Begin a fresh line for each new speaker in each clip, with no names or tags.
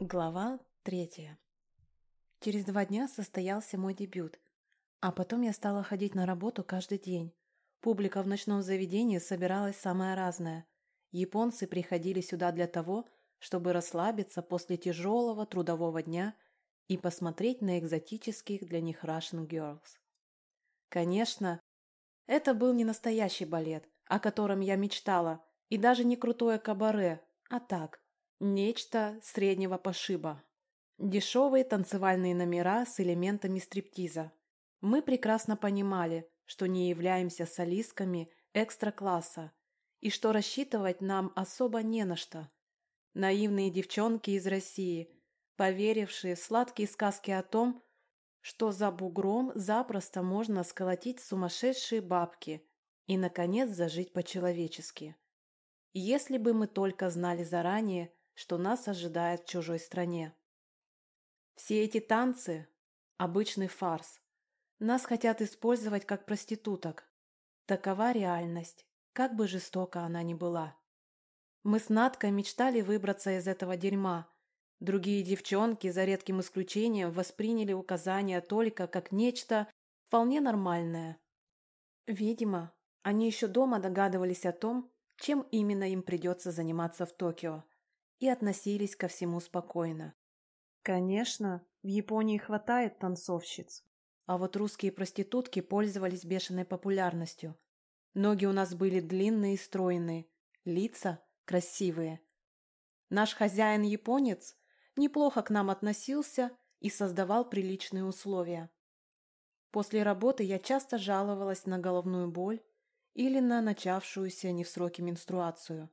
Глава третья. Через два дня состоялся мой дебют, а потом я стала ходить на работу каждый день. Публика в ночном заведении собиралась самая разная. Японцы приходили сюда для того, чтобы расслабиться после тяжелого трудового дня и посмотреть на экзотических для них Russian Girls. Конечно, это был не настоящий балет, о котором я мечтала, и даже не крутое кабаре, а так, нечто среднего пошиба. Дешевые танцевальные номера с элементами стриптиза. Мы прекрасно понимали, что не являемся солистками экстра-класса и что рассчитывать нам особо не на что. Наивные девчонки из России, поверившие в сладкие сказки о том, что за бугром запросто можно сколотить сумасшедшие бабки и, наконец, зажить по-человечески. Если бы мы только знали заранее, что нас ожидает в чужой стране. Все эти танцы – обычный фарс. Нас хотят использовать как проституток. Такова реальность, как бы жестоко она ни была. Мы с Надкой мечтали выбраться из этого дерьма. Другие девчонки, за редким исключением, восприняли указания только как нечто вполне нормальное. Видимо, они еще дома догадывались о том, чем именно им придется заниматься в Токио, и относились ко всему спокойно. Конечно, в Японии хватает танцовщиц, а вот русские проститутки пользовались бешеной популярностью. Ноги у нас были длинные и стройные, лица красивые. Наш хозяин-японец неплохо к нам относился и создавал приличные условия. После работы я часто жаловалась на головную боль или на начавшуюся не в сроки менструацию.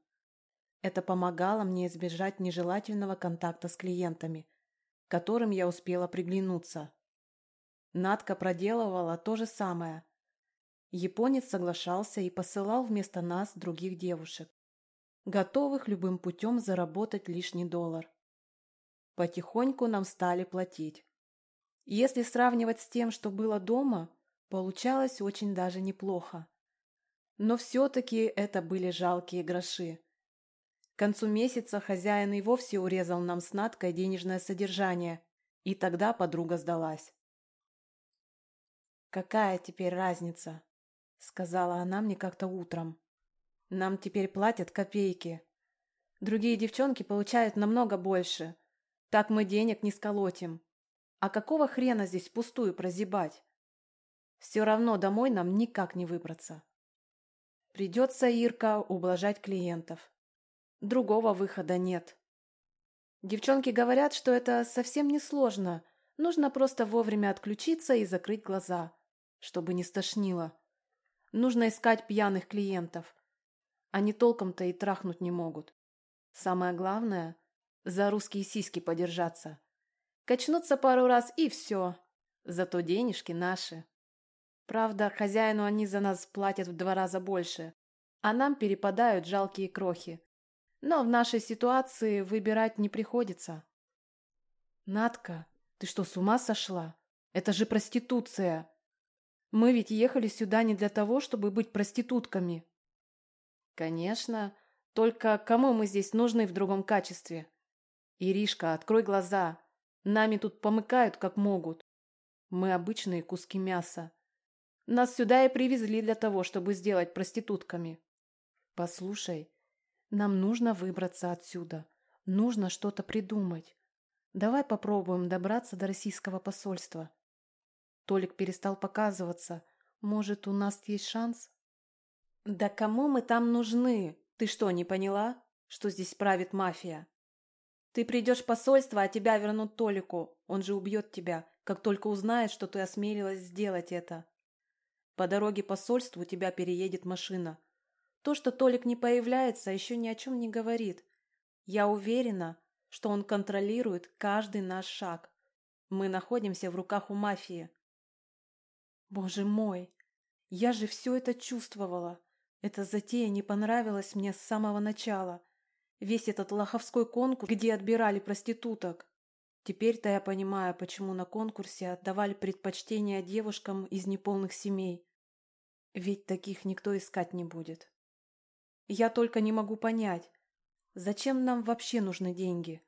Это помогало мне избежать нежелательного контакта с клиентами, которым я успела приглянуться. Надка проделывала то же самое. Японец соглашался и посылал вместо нас других девушек, готовых любым путем заработать лишний доллар. Потихоньку нам стали платить. Если сравнивать с тем, что было дома, получалось очень даже неплохо. Но все-таки это были жалкие гроши. Концу месяца хозяин и вовсе урезал нам с Надкой денежное содержание, и тогда подруга сдалась. «Какая теперь разница?» — сказала она мне как-то утром. «Нам теперь платят копейки. Другие девчонки получают намного больше. Так мы денег не сколотим. А какого хрена здесь пустую прозябать? Все равно домой нам никак не выбраться». Придется, Ирка, ублажать клиентов. Другого выхода нет. Девчонки говорят, что это совсем не сложно. Нужно просто вовремя отключиться и закрыть глаза, чтобы не стошнило. Нужно искать пьяных клиентов. Они толком-то и трахнуть не могут. Самое главное – за русские сиськи подержаться. Качнуться пару раз и все. Зато денежки наши. Правда, хозяину они за нас платят в два раза больше, а нам перепадают жалкие крохи. Но в нашей ситуации выбирать не приходится. Надка, ты что, с ума сошла? Это же проституция. Мы ведь ехали сюда не для того, чтобы быть проститутками. Конечно, только кому мы здесь нужны в другом качестве? Иришка, открой глаза. Нами тут помыкают как могут. Мы обычные куски мяса. Нас сюда и привезли для того, чтобы сделать проститутками. Послушай, нам нужно выбраться отсюда. Нужно что-то придумать. Давай попробуем добраться до российского посольства. Толик перестал показываться. Может, у нас есть шанс? Да кому мы там нужны? Ты что, не поняла, что здесь правит мафия? Ты придешь в посольство, а тебя вернут Толику. Он же убьет тебя, как только узнает, что ты осмелилась сделать это. По дороге посольству тебя переедет машина. То, что Толик не появляется, еще ни о чем не говорит. Я уверена, что он контролирует каждый наш шаг. Мы находимся в руках у мафии. Боже мой, я же все это чувствовала. Эта затея не понравилась мне с самого начала. Весь этот лоховской конкурс, где отбирали проституток. Теперь-то я понимаю, почему на конкурсе отдавали предпочтение девушкам из неполных семей. Ведь таких никто искать не будет. Я только не могу понять, зачем нам вообще нужны деньги?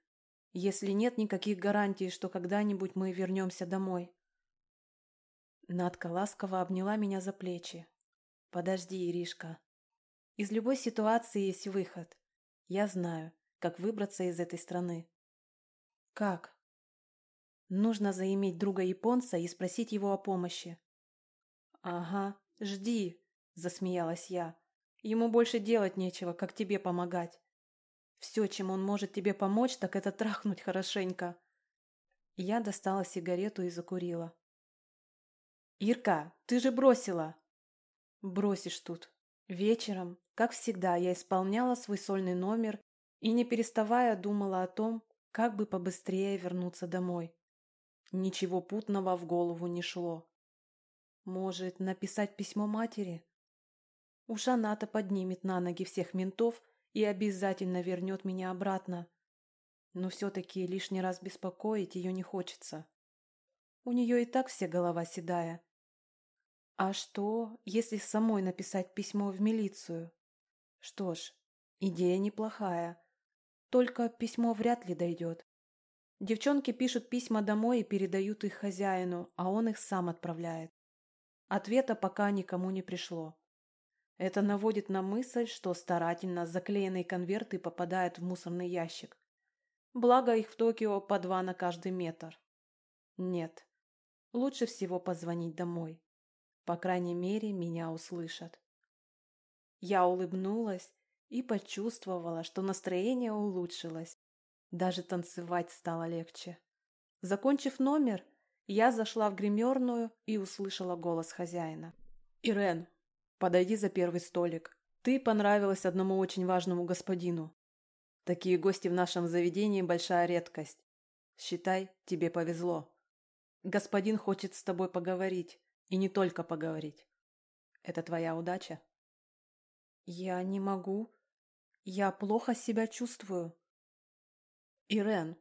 если нет никаких гарантий, что когда-нибудь мы вернемся домой. Надка ласково обняла меня за плечи. «Подожди, Иришка. Из любой ситуации есть выход. Я знаю, как выбраться из этой страны». «Как?» «Нужно заиметь друга японца и спросить его о помощи». «Ага, жди», — засмеялась я. «Ему больше делать нечего, как тебе помогать». Все, чем он может тебе помочь, так это трахнуть хорошенько. Я достала сигарету и закурила. «Ирка, ты же бросила!» «Бросишь тут. Вечером, как всегда, я исполняла свой сольный номер и, не переставая, думала о том, как бы побыстрее вернуться домой. Ничего путного в голову не шло. Может, написать письмо матери? Уж она-то поднимет на ноги всех ментов и обязательно вернет меня обратно. Но все-таки лишний раз беспокоить ее не хочется. У нее и так вся голова седая. А что, если самой написать письмо в милицию? Что ж, идея неплохая. Только письмо вряд ли дойдет. Девчонки пишут письма домой и передают их хозяину, а он их сам отправляет. Ответа пока никому не пришло. Это наводит на мысль, что старательно заклеенные конверты попадают в мусорный ящик. Благо их в Токио по два на каждый метр. Нет, лучше всего позвонить домой. По крайней мере, меня услышат. Я улыбнулась и почувствовала, что настроение улучшилось. Даже танцевать стало легче. Закончив номер, я зашла в гримерную и услышала голос хозяина. «Ирен, Подойди за первый столик. Ты понравилась одному очень важному господину. Такие гости в нашем заведении – большая редкость. Считай, тебе повезло. Господин хочет с тобой поговорить, и не только поговорить. Это твоя удача? Я не могу. Я плохо себя чувствую. Ирен,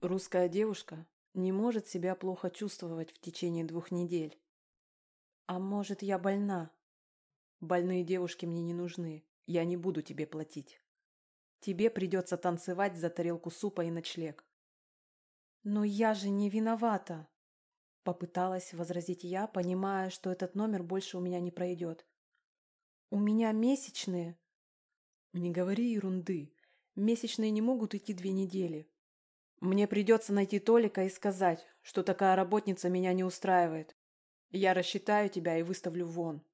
русская девушка, не может себя плохо чувствовать в течение двух недель. А может, я больна? Больные девушки мне не нужны. Я не буду тебе платить. Тебе придется танцевать за тарелку супа и ночлег. Но я же не виновата. Попыталась возразить я, понимая, что этот номер больше у меня не пройдет. У меня месячные. Не говори ерунды. Месячные не могут идти две недели. Мне придется найти Толика и сказать, что такая работница меня не устраивает. Я рассчитаю тебя и выставлю вон.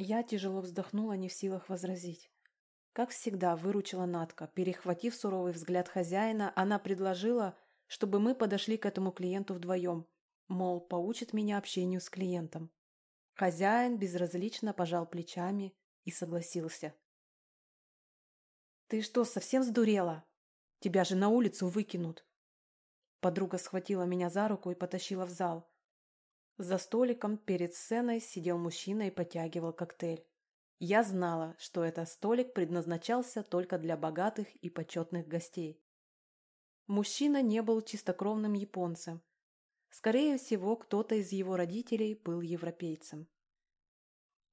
Я тяжело вздохнула, не в силах возразить. Как всегда, выручила Натка. Перехватив суровый взгляд хозяина, она предложила, чтобы мы подошли к этому клиенту вдвоем. Мол, поучит меня общению с клиентом. Хозяин безразлично пожал плечами и согласился. «Ты что, совсем сдурела? Тебя же на улицу выкинут!» Подруга схватила меня за руку и потащила в зал. За столиком перед сценой сидел мужчина и потягивал коктейль. Я знала, что этот столик предназначался только для богатых и почетных гостей. Мужчина не был чистокровным японцем. Скорее всего, кто-то из его родителей был европейцем.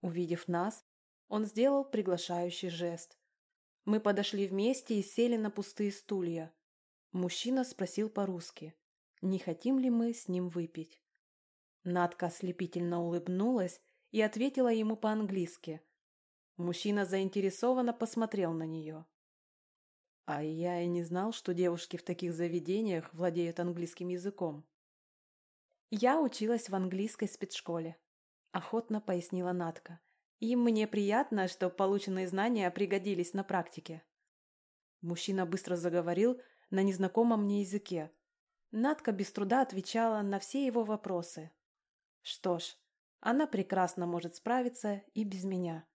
Увидев нас, он сделал приглашающий жест. Мы подошли вместе и сели на пустые стулья. Мужчина спросил по-русски, не хотим ли мы с ним выпить. Надка ослепительно улыбнулась и ответила ему по-английски. Мужчина заинтересованно посмотрел на нее. А я и не знал, что девушки в таких заведениях владеют английским языком. Я училась в английской спецшколе, охотно пояснила Надка. И мне приятно, что полученные знания пригодились на практике. Мужчина быстро заговорил на незнакомом мне языке. Надка без труда отвечала на все его вопросы, что ж, она прекрасно может справиться и без меня.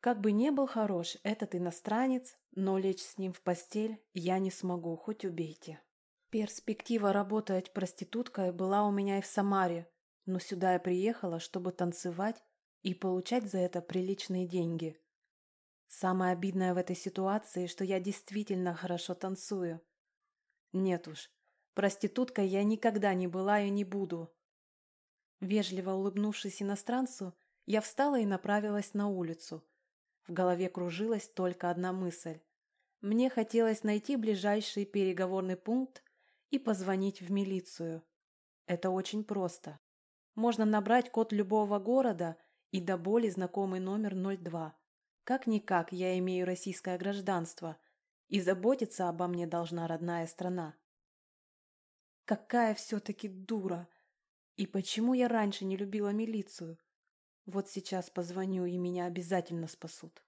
Как бы не был хорош этот иностранец, но лечь с ним в постель я не смогу, хоть убейте. Перспектива работать проституткой была у меня и в Самаре, но сюда я приехала, чтобы танцевать и получать за это приличные деньги. Самое обидное в этой ситуации, что я действительно хорошо танцую. Нет уж, проституткой я никогда не была и не буду. Вежливо улыбнувшись иностранцу, я встала и направилась на улицу. В голове кружилась только одна мысль. Мне хотелось найти ближайший переговорный пункт и позвонить в милицию. Это очень просто. Можно набрать код любого города и до боли знакомый номер 02. Как-никак я имею российское гражданство, и заботиться обо мне должна родная страна. Какая все-таки дура! И почему я раньше не любила милицию? Вот сейчас позвоню, и меня обязательно спасут.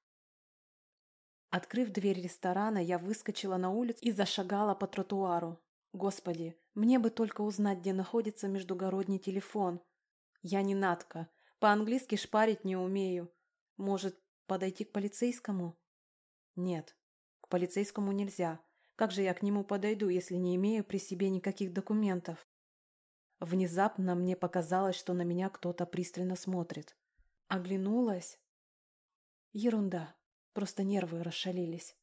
Открыв дверь ресторана, я выскочила на улицу и зашагала по тротуару. Господи, мне бы только узнать, где находится междугородний телефон. Я не Натка, по-английски шпарить не умею. Может, подойти к полицейскому? Нет, к полицейскому нельзя. Как же я к нему подойду, если не имею при себе никаких документов? Внезапно мне показалось, что на меня кто-то пристально смотрит. Оглянулась. Ерунда. Просто нервы расшалились.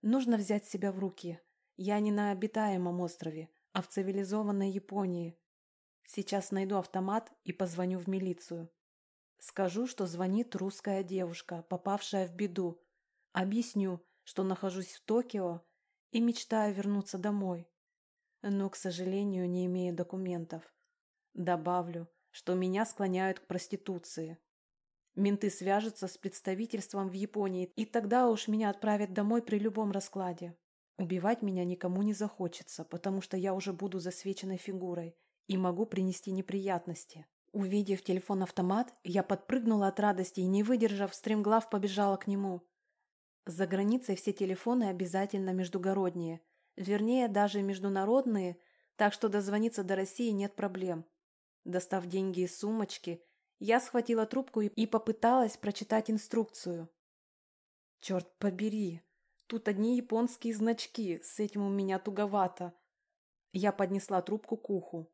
Нужно взять себя в руки. Я не на обитаемом острове, а в цивилизованной Японии. Сейчас найду автомат и позвоню в милицию. Скажу, что звонит русская девушка, попавшая в беду. Объясню, что нахожусь в Токио и мечтаю вернуться домой. Но, к сожалению, не имею документов. Добавлю, что меня склоняют к проституции. Менты свяжутся с представительством в Японии, и тогда уж меня отправят домой при любом раскладе. Убивать меня никому не захочется, потому что я уже буду засвеченной фигурой и могу принести неприятности. Увидев телефон-автомат, я подпрыгнула от радости и, не выдержав, стремглав побежала к нему. За границей все телефоны обязательно междугородние, вернее, даже международные, так что дозвониться до России нет проблем. Достав деньги из сумочки, я схватила трубку и попыталась прочитать инструкцию. Черт побери, тут одни японские значки, с этим у меня туговато. Я поднесла трубку к уху.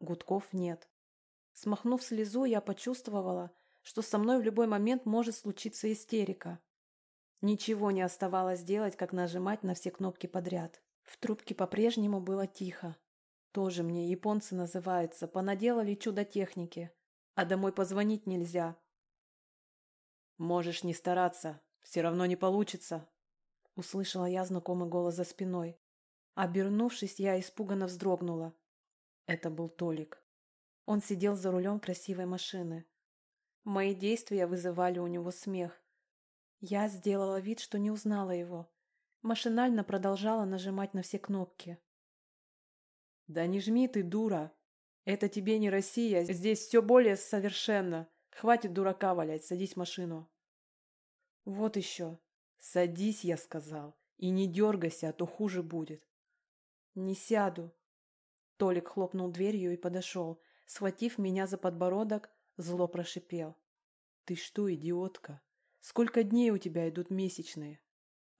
Гудков нет. Смахнув слезу, я почувствовала, что со мной в любой момент может случиться истерика. Ничего не оставалось делать, как нажимать на все кнопки подряд. В трубке по-прежнему было тихо. Тоже мне японцы называются, понаделали чудо техники. А домой позвонить нельзя. Можешь не стараться, все равно не получится. Услышала я знакомый голос за спиной. Обернувшись, я испуганно вздрогнула. Это был Толик. Он сидел за рулем красивой машины. Мои действия вызывали у него смех. Я сделала вид, что не узнала его. Машинально продолжала нажимать на все кнопки. «Да не жми ты, дура! Это тебе не Россия, здесь все более совершенно. Хватит дурака валять, садись в машину». «Вот еще. Садись, я сказал, и не дергайся, а то хуже будет». «Не сяду». Толик хлопнул дверью и подошел. Схватив меня за подбородок, зло прошипел. «Ты что, идиотка? Сколько дней у тебя идут месячные?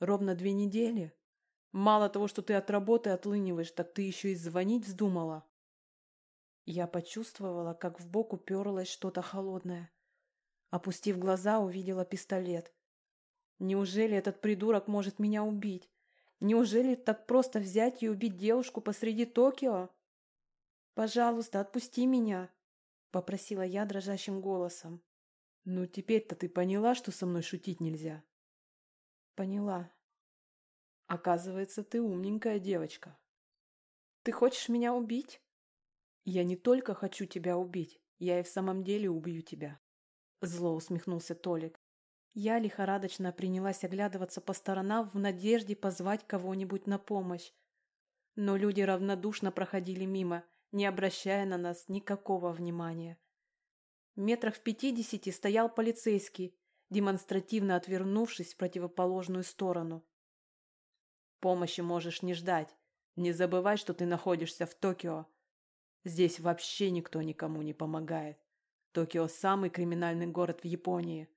Ровно две недели? Мало того, что ты от работы отлыниваешь, так ты еще и звонить вздумала?» Я почувствовала, как в бок уперлось что-то холодное. Опустив глаза, увидела пистолет. Неужели этот придурок может меня убить? Неужели так просто взять и убить девушку посреди Токио? «Пожалуйста, отпусти меня!» — попросила я дрожащим голосом. «Ну, теперь-то ты поняла, что со мной шутить нельзя?» «Поняла. Оказывается, ты умненькая девочка. Ты хочешь меня убить?» «Я не только хочу тебя убить, я и в самом деле убью тебя», — зло усмехнулся Толик. Я лихорадочно принялась оглядываться по сторонам в надежде позвать кого-нибудь на помощь. Но люди равнодушно проходили мимо, не обращая на нас никакого внимания. Метрах в пятидесяти стоял полицейский, демонстративно отвернувшись в противоположную сторону. «Помощи можешь не ждать. Не забывай, что ты находишься в Токио. Здесь вообще никто никому не помогает. Токио – самый криминальный город в Японии.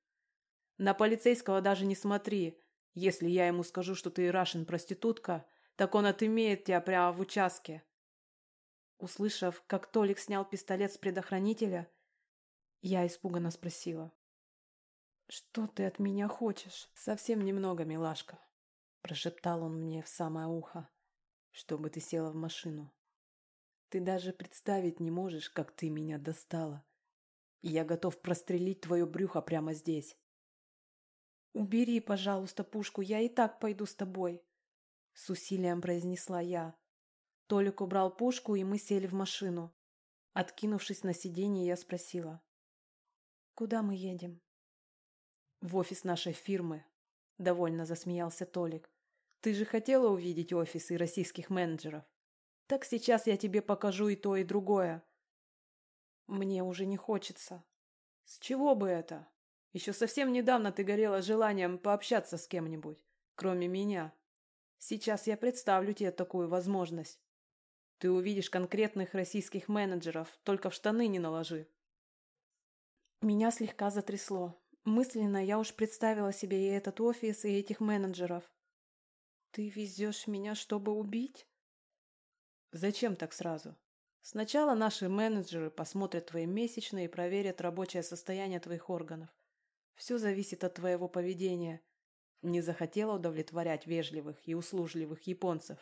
На полицейского даже не смотри. Если я ему скажу, что ты Ирашин проститутка, так он отымеет тебя прямо в участке. Услышав, как Толик снял пистолет с предохранителя, я испуганно спросила. «Что ты от меня хочешь?» «Совсем немного, милашка», — прошептал он мне в самое ухо, «чтобы ты села в машину. Ты даже представить не можешь, как ты меня достала. Я готов прострелить твое брюхо прямо здесь». «Убери, пожалуйста, пушку, я и так пойду с тобой», С усилием произнесла я. Толик убрал пушку, и мы сели в машину. Откинувшись на сиденье, я спросила. «Куда мы едем?» «В офис нашей фирмы», — довольно засмеялся Толик. «Ты же хотела увидеть офисы российских менеджеров? Так сейчас я тебе покажу и то, и другое». «Мне уже не хочется». «С чего бы это? Еще совсем недавно ты горела желанием пообщаться с кем-нибудь, кроме меня. Сейчас я представлю тебе такую возможность. Ты увидишь конкретных российских менеджеров, только в штаны не наложи. Меня слегка затрясло. Мысленно я уж представила себе и этот офис, и этих менеджеров. Ты везешь меня, чтобы убить? Зачем так сразу? Сначала наши менеджеры посмотрят твои месячные и проверят рабочее состояние твоих органов. Все зависит от твоего поведения. Не захотела удовлетворять вежливых и услужливых японцев.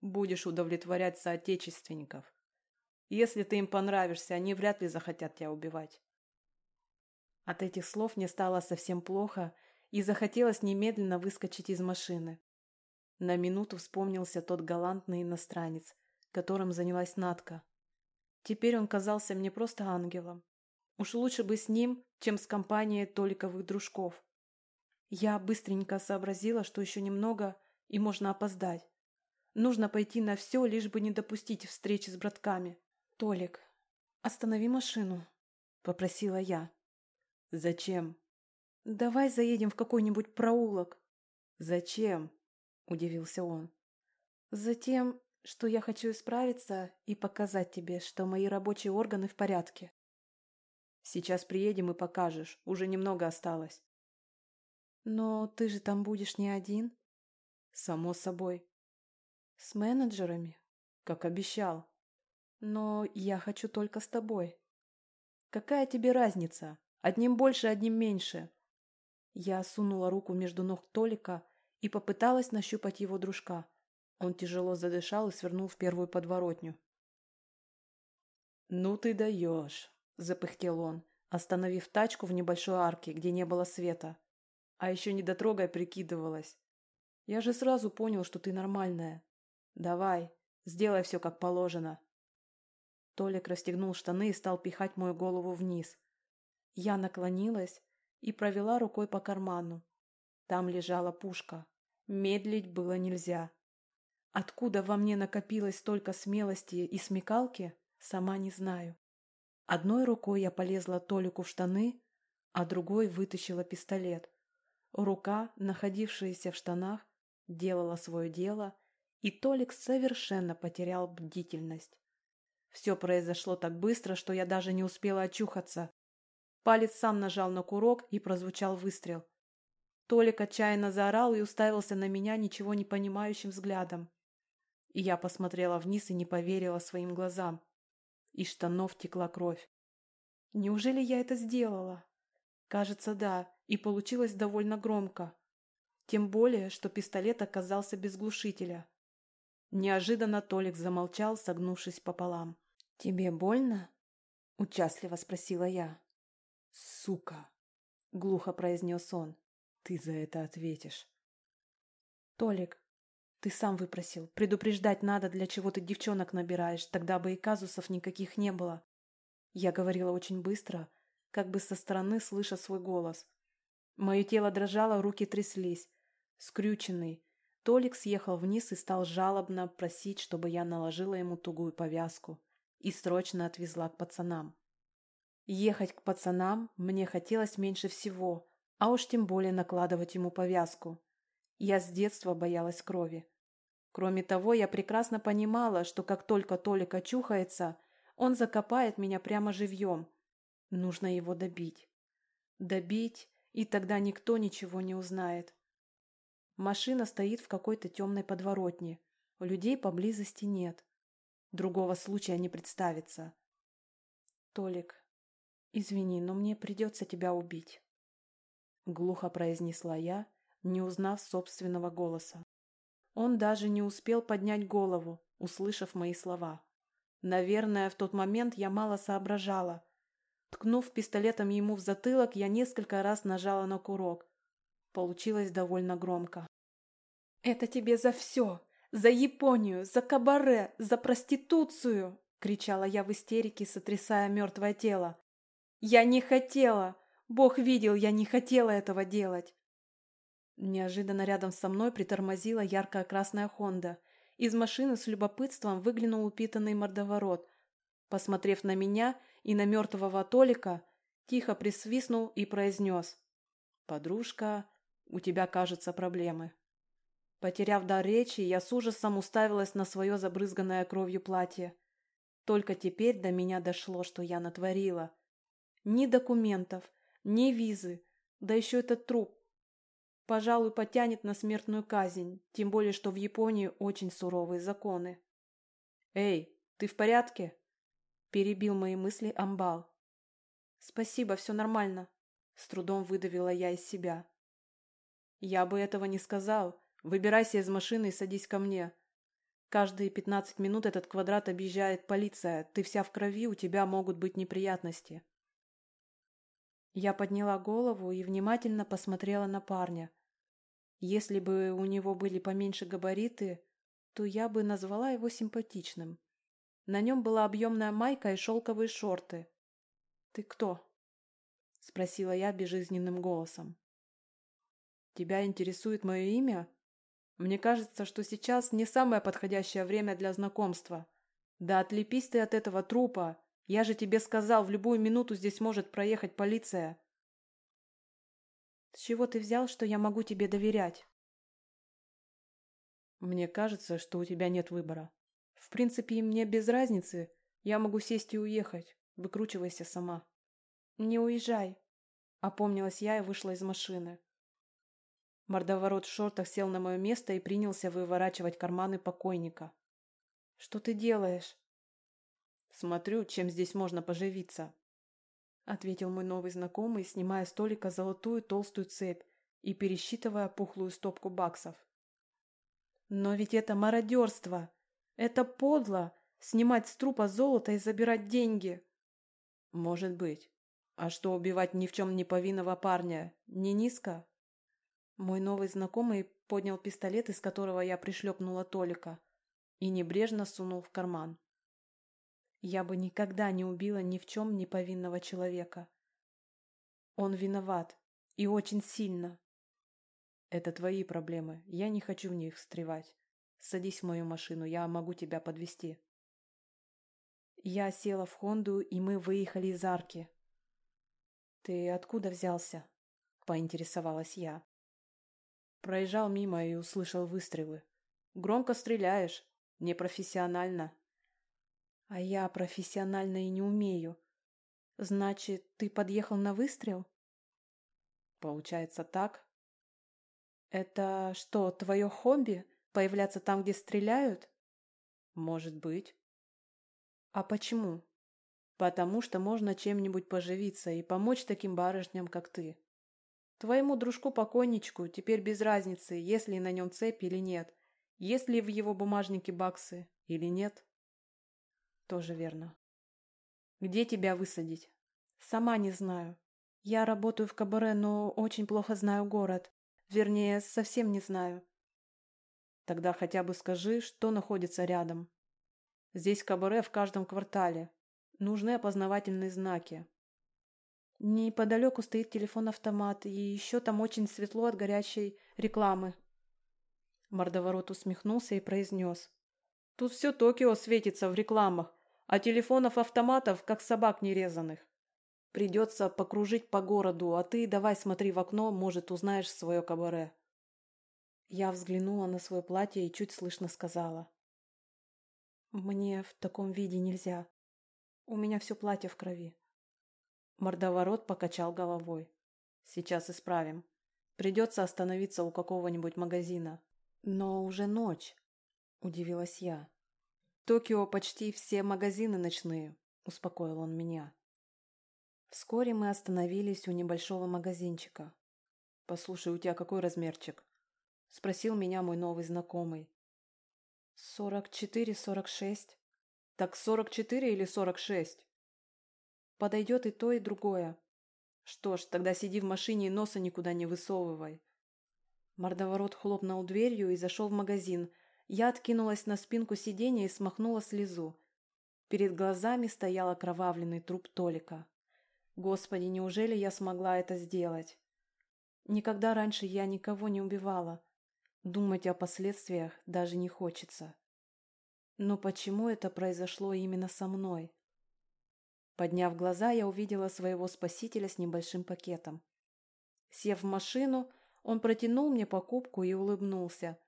Будешь удовлетворять соотечественников. Если ты им понравишься, они вряд ли захотят тебя убивать. От этих слов мне стало совсем плохо и захотелось немедленно выскочить из машины. На минуту вспомнился тот галантный иностранец, которым занялась Натка. Теперь он казался мне просто ангелом. Уж лучше бы с ним, чем с компанией Толиковых дружков. Я быстренько сообразила, что еще немного, и можно опоздать. Нужно пойти на все, лишь бы не допустить встречи с братками. «Толик, останови машину», — попросила я. «Зачем?» «Давай заедем в какой-нибудь проулок». «Зачем?» — удивился он. «Затем, что я хочу исправиться и показать тебе, что мои рабочие органы в порядке». «Сейчас приедем и покажешь, уже немного осталось». «Но ты же там будешь не один?» «Само собой». «С менеджерами?» «Как обещал». «Но я хочу только с тобой». «Какая тебе разница? Одним больше, одним меньше». Я сунула руку между ног Толика и попыталась нащупать его дружка. Он тяжело задышал и свернул в первую подворотню. «Ну ты даешь!» – запыхтел он, остановив тачку в небольшой арке, где не было света. А еще недотрогая прикидывалась. Я же сразу понял, что ты нормальная. Давай, сделай все как положено. Толик расстегнул штаны и стал пихать мою голову вниз. Я наклонилась и провела рукой по карману. Там лежала пушка. Медлить было нельзя. Откуда во мне накопилось столько смелости и смекалки, сама не знаю. Одной рукой я полезла Толику в штаны, а другой вытащила пистолет. Рука, находившаяся в штанах, делала свое дело, и Толик совершенно потерял бдительность. Все произошло так быстро, что я даже не успела очухаться. Палец сам нажал на курок, и прозвучал выстрел. Толик отчаянно заорал и уставился на меня ничего не понимающим взглядом. И я посмотрела вниз и не поверила своим глазам. Из штанов текла кровь. Неужели я это сделала? Кажется, да, и получилось довольно громко. Тем более, что пистолет оказался без глушителя. Неожиданно Толик замолчал, согнувшись пополам. «Тебе больно?» – участливо спросила я. «Сука!» – глухо произнес он. «Ты за это ответишь». «Толик, ты сам выпросил. Предупреждать надо, для чего ты девчонок набираешь, тогда бы и казусов никаких не было». Я говорила очень быстро, как бы со стороны слыша свой голос. Мое тело дрожало, руки тряслись. Скрюченный. Толик съехал вниз и стал жалобно просить, чтобы я наложила ему тугую повязку и срочно отвезла к пацанам. Ехать к пацанам мне хотелось меньше всего, а уж тем более накладывать ему повязку. Я с детства боялась крови. Кроме того, я прекрасно понимала, что как только Толик очухается, он закопает меня прямо живьем. Нужно его добить. Добить, и тогда никто ничего не узнает. Машина стоит в какой-то темной подворотне. Людей поблизости нет. Другого случая не представится. Толик, извини, но мне придется тебя убить. Глухо произнесла я, не узнав собственного голоса. Он даже не успел поднять голову, услышав мои слова. Наверное, в тот момент я мало соображала. Ткнув пистолетом ему в затылок, я несколько раз нажала на курок. Получилось довольно громко. «Это тебе за все! За Японию, за кабаре, за проституцию!» — кричала я в истерике, сотрясая мертвое тело. «Я не хотела! Бог видел, я не хотела этого делать!» Неожиданно рядом со мной притормозила яркая красная Хонда. Из машины с любопытством выглянул упитанный мордоворот. Посмотрев на меня и на мертвого Толика, тихо присвистнул и произнес. «Подружка, у тебя, кажется, проблемы». Потеряв дар речи, я с ужасом уставилась на свое забрызганное кровью платье. Только теперь до меня дошло, что я натворила. Ни документов, ни визы, да еще этот труп. Пожалуй, потянет на смертную казнь, тем более, что в Японии очень суровые законы. «Эй, ты в порядке?» – перебил мои мысли Амбал. «Спасибо, все нормально», – с трудом выдавила я из себя. «Я бы этого не сказал, Выбирайся из машины и садись ко мне. Каждые пятнадцать минут этот квадрат объезжает полиция. Ты вся в крови, у тебя могут быть неприятности. Я подняла голову и внимательно посмотрела на парня. Если бы у него были поменьше габариты, то я бы назвала его симпатичным. На нем была объемная майка и шелковые шорты. «Ты кто?» — спросила я безжизненным голосом. «Тебя интересует мое имя?» Мне кажется, что сейчас не самое подходящее время для знакомства. Да отлепись ты от этого трупа. Я же тебе сказал, в любую минуту здесь может проехать полиция. С чего ты взял, что я могу тебе доверять? Мне кажется, что у тебя нет выбора. В принципе, мне без разницы. Я могу сесть и уехать. Выкручивайся сама. Не уезжай. Опомнилась я и вышла из машины. Мордоворот в шортах сел на мое место и принялся выворачивать карманы покойника. «Что ты делаешь?» «Смотрю, чем здесь можно поживиться», — ответил мой новый знакомый, снимая с столика золотую толстую цепь и пересчитывая пухлую стопку баксов. «Но ведь это мародерство! Это подло! Снимать с трупа золото и забирать деньги!» «Может быть. А что убивать ни в чем не повинного парня? Не низко?» Мой новый знакомый поднял пистолет, из которого я пришлепнула Толика, и небрежно сунул в карман. Я бы никогда не убила ни в чем не повинного человека. Он виноват. И очень сильно. Это твои проблемы. Я не хочу в них встревать. Садись в мою машину, я могу тебя подвести. Я села в Хонду, и мы выехали из арки. «Ты откуда взялся?» — поинтересовалась я. Проезжал мимо и услышал выстрелы. Громко стреляешь. Непрофессионально. А я профессионально и не умею. Значит, ты подъехал на выстрел? Получается так. Это что, твое хобби? Появляться там, где стреляют? Может быть. А почему? Потому что можно чем-нибудь поживиться и помочь таким барышням, как ты. Твоему дружку-покойничку теперь без разницы, есть ли на нем цепь или нет, есть ли в его бумажнике баксы или нет. Тоже верно. Где тебя высадить? Сама не знаю. Я работаю в кабаре, но очень плохо знаю город. Вернее, совсем не знаю. Тогда хотя бы скажи, что находится рядом. Здесь кабаре в каждом квартале. Нужны опознавательные знаки. Неподалеку стоит телефон-автомат, и еще там очень светло от горячей рекламы. Мордоворот усмехнулся и произнес. Тут все Токио светится в рекламах, а телефонов-автоматов, как собак нерезанных. Придется покружить по городу, а ты давай смотри в окно, может, узнаешь свое кабаре. Я взглянула на свое платье и чуть слышно сказала. Мне в таком виде нельзя. У меня все платье в крови. Мордоворот покачал головой. Сейчас исправим. Придется остановиться у какого-нибудь магазина. Но уже ночь, удивилась я. Токио почти все магазины ночные, успокоил он меня. Вскоре мы остановились у небольшого магазинчика. «Послушай, у тебя какой размерчик?» — спросил меня мой новый знакомый. «Сорок четыре, сорок шесть». «Так сорок четыре или сорок шесть?» Подойдет и то, и другое. Что ж, тогда сиди в машине и носа никуда не высовывай. Мордоворот хлопнул дверью и зашел в магазин. Я откинулась на спинку сиденья и смахнула слезу. Перед глазами стоял окровавленный труп Толика. Господи, неужели я смогла это сделать? Никогда раньше я никого не убивала. Думать о последствиях даже не хочется. Но почему это произошло именно со мной? Подняв глаза, я увидела своего спасителя с небольшим пакетом. Сев в машину, он протянул мне покупку и улыбнулся.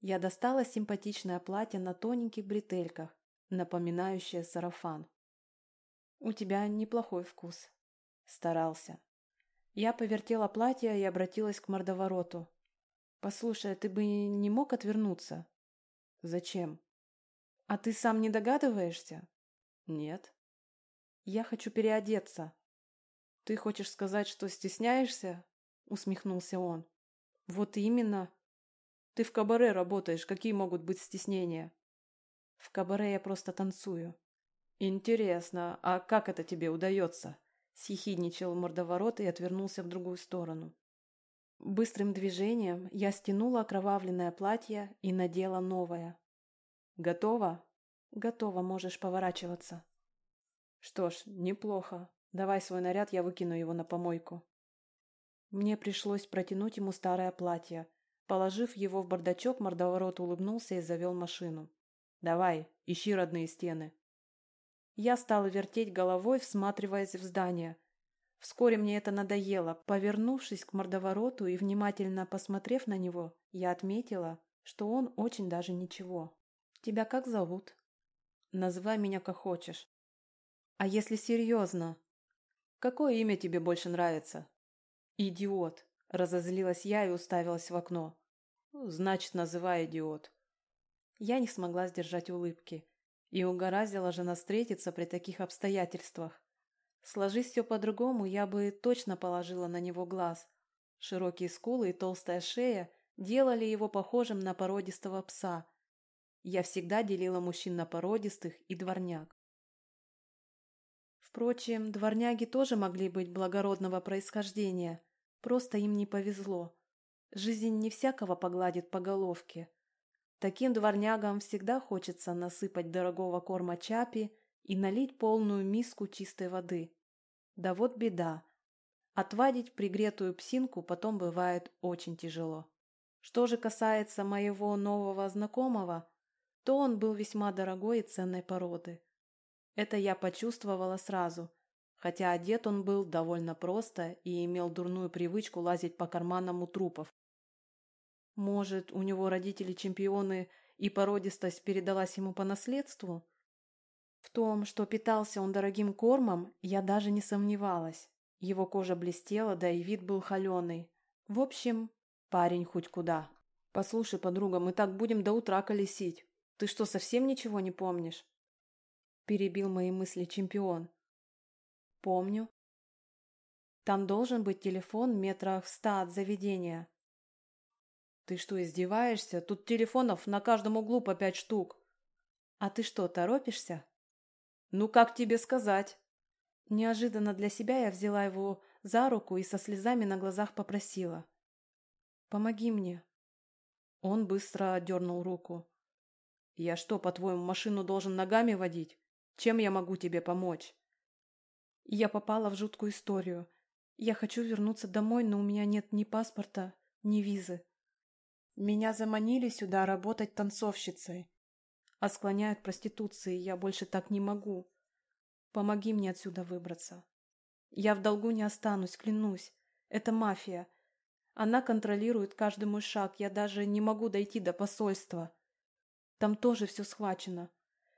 Я достала симпатичное платье на тоненьких бретельках, напоминающее сарафан. «У тебя неплохой вкус», — старался. Я повертела платье и обратилась к мордовороту. «Послушай, ты бы не мог отвернуться?» «Зачем?» «А ты сам не догадываешься?» «Нет». «Я хочу переодеться». «Ты хочешь сказать, что стесняешься?» усмехнулся он. Вот именно. Ты в кабаре работаешь, какие могут быть стеснения? В кабаре я просто танцую. Интересно, а как это тебе удается? Съехидничал мордоворот и отвернулся в другую сторону. Быстрым движением я стянула окровавленное платье и надела новое. Готово? Готово, можешь поворачиваться. Что ж, неплохо. Давай свой наряд, я выкину его на помойку. Мне пришлось протянуть ему старое платье. Положив его в бардачок, мордоворот улыбнулся и завел машину. «Давай, ищи родные стены». Я стала вертеть головой, всматриваясь в здание. Вскоре мне это надоело. Повернувшись к мордовороту и внимательно посмотрев на него, я отметила, что он очень даже ничего. «Тебя как зовут?» «Называй меня как хочешь». «А если серьезно?» «Какое имя тебе больше нравится?» «Идиот!» – разозлилась я и уставилась в окно. «Значит, называй идиот». Я не смогла сдержать улыбки. И угораздило же нас встретиться при таких обстоятельствах. Сложись все по-другому, я бы точно положила на него глаз. Широкие скулы и толстая шея делали его похожим на породистого пса. Я всегда делила мужчин на породистых и дворняг. Впрочем, дворняги тоже могли быть благородного происхождения, Просто им не повезло. Жизнь не всякого погладит по головке. Таким дворнягам всегда хочется насыпать дорогого корма чапи и налить полную миску чистой воды. Да вот беда. Отвадить пригретую псинку потом бывает очень тяжело. Что же касается моего нового знакомого, то он был весьма дорогой и ценной породы. Это я почувствовала сразу, хотя одет он был довольно просто и имел дурную привычку лазить по карманам у трупов. Может, у него родители чемпионы и породистость передалась ему по наследству? В том, что питался он дорогим кормом, я даже не сомневалась. Его кожа блестела, да и вид был холеный. В общем, парень хоть куда. «Послушай, подруга, мы так будем до утра колесить. Ты что, совсем ничего не помнишь?» Перебил мои мысли чемпион. Помню. Там должен быть телефон метрах в ста от заведения. Ты что, издеваешься? Тут телефонов на каждом углу по пять штук. А ты что, торопишься? Ну, как тебе сказать? Неожиданно для себя я взяла его за руку и со слезами на глазах попросила. «Помоги мне». Он быстро отдернул руку. «Я что, по-твоему, машину должен ногами водить? Чем я могу тебе помочь?» Я попала в жуткую историю. Я хочу вернуться домой, но у меня нет ни паспорта, ни визы. Меня заманили сюда работать танцовщицей. А склоняют проституции, я больше так не могу. Помоги мне отсюда выбраться. Я в долгу не останусь, клянусь. Это мафия. Она контролирует каждый мой шаг, я даже не могу дойти до посольства. Там тоже все схвачено.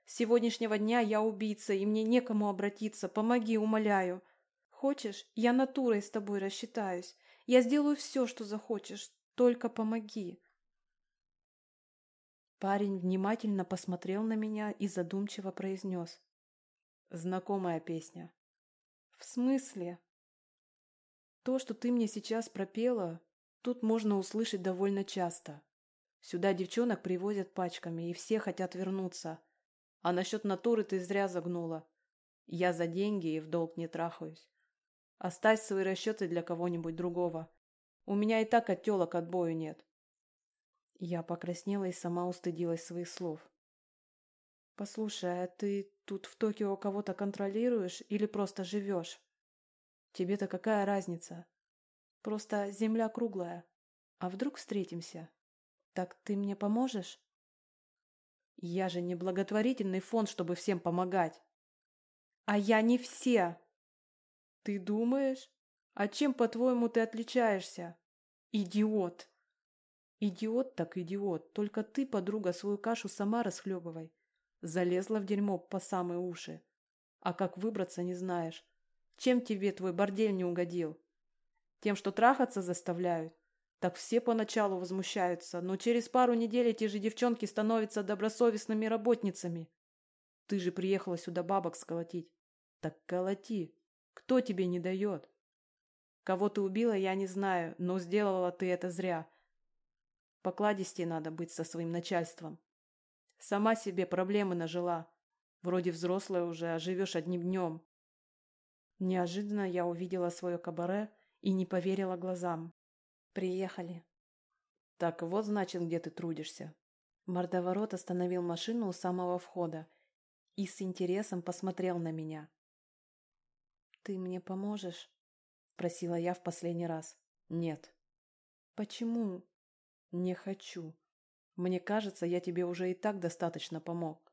С сегодняшнего дня я убийца, и мне некому обратиться. Помоги, умоляю. Хочешь, я натурой с тобой рассчитаюсь. Я сделаю все, что захочешь. Только помоги. Парень внимательно посмотрел на меня и задумчиво произнес. Знакомая песня. В смысле? То, что ты мне сейчас пропела, тут можно услышать довольно часто. Сюда девчонок привозят пачками, и все хотят вернуться. А насчет натуры ты зря загнула. Я за деньги и в долг не трахаюсь. Оставь свои расчеты для кого-нибудь другого.
У меня и так от телок отбою нет.
Я покраснела и сама устыдилась своих слов. «Послушай, а ты тут в Токио кого-то контролируешь или просто живешь? Тебе-то какая разница? Просто земля круглая. А вдруг встретимся? Так ты мне поможешь?»
«Я же не благотворительный фонд, чтобы всем помогать».
«А я не все!»
«Ты думаешь? А чем, по-твоему, ты отличаешься?»
«Идиот!»
«Идиот так идиот, только ты, подруга, свою кашу сама расхлебывай. Залезла в дерьмо по самые уши. А как выбраться, не знаешь. Чем тебе твой бордель не угодил? Тем, что трахаться заставляют? Так все поначалу возмущаются, но через пару недель эти же девчонки становятся добросовестными работницами. Ты же приехала сюда бабок сколотить. Так колоти. Кто тебе не дает? Кого ты убила, я не знаю, но сделала ты это зря. Покладистей надо быть со своим начальством. Сама себе проблемы нажила. Вроде взрослая уже, а живешь одним днем. Неожиданно я увидела свое кабаре и не поверила глазам.
Приехали.
Так вот, значит, где ты трудишься.
Мордоворот остановил машину у самого входа и с интересом посмотрел на меня. «Ты мне поможешь?» – просила я в последний раз.
«Нет».
«Почему?»
«Не хочу. Мне кажется, я тебе уже и так достаточно помог.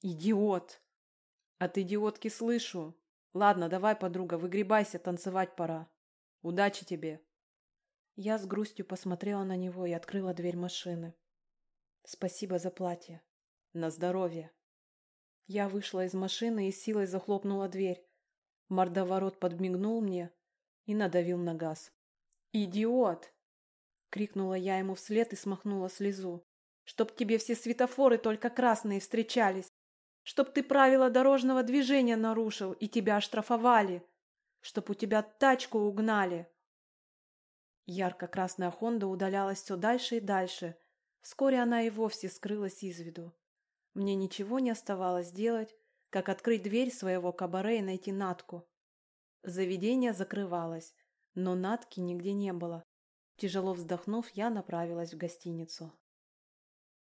Идиот!
От идиотки слышу. Ладно, давай, подруга, выгребайся, танцевать пора. Удачи тебе.
Я с грустью посмотрела на него и открыла дверь машины. Спасибо за платье.
На здоровье.
Я вышла из машины и силой захлопнула дверь. Мордоворот подмигнул мне и надавил на газ.
«Идиот!»
Крикнула я ему вслед и смахнула слезу. Чтоб тебе все светофоры только красные встречались. Чтоб ты правила дорожного движения нарушил и тебя оштрафовали. Чтоб у тебя тачку угнали. Ярко-красная Хонда удалялась все дальше и дальше. Вскоре она и вовсе скрылась из виду. Мне ничего не оставалось делать, как открыть дверь своего кабаре и найти Натку. Заведение закрывалось, но Натки нигде не было. Тяжело вздохнув, я направилась в гостиницу.